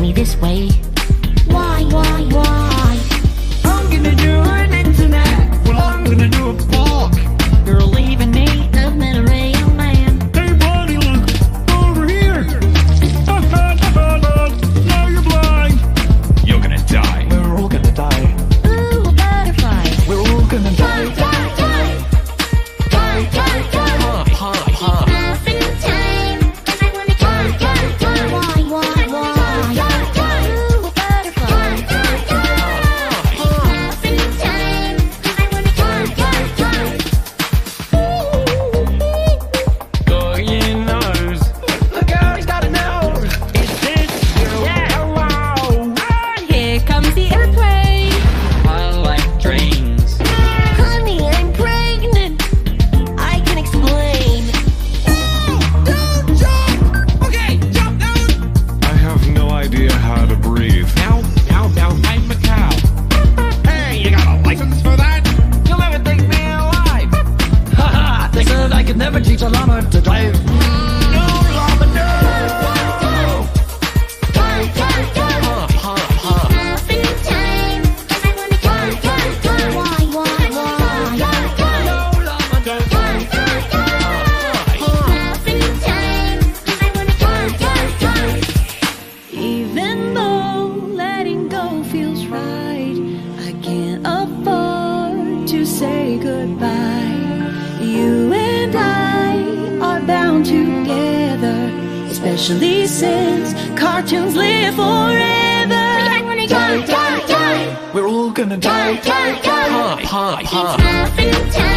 me this way. Why, why, why? I'm gonna do to drive. especially since cartoons live forever. We're all gonna die, die, die. We're all gonna die, die, die. die. pa, pa. pop. It's.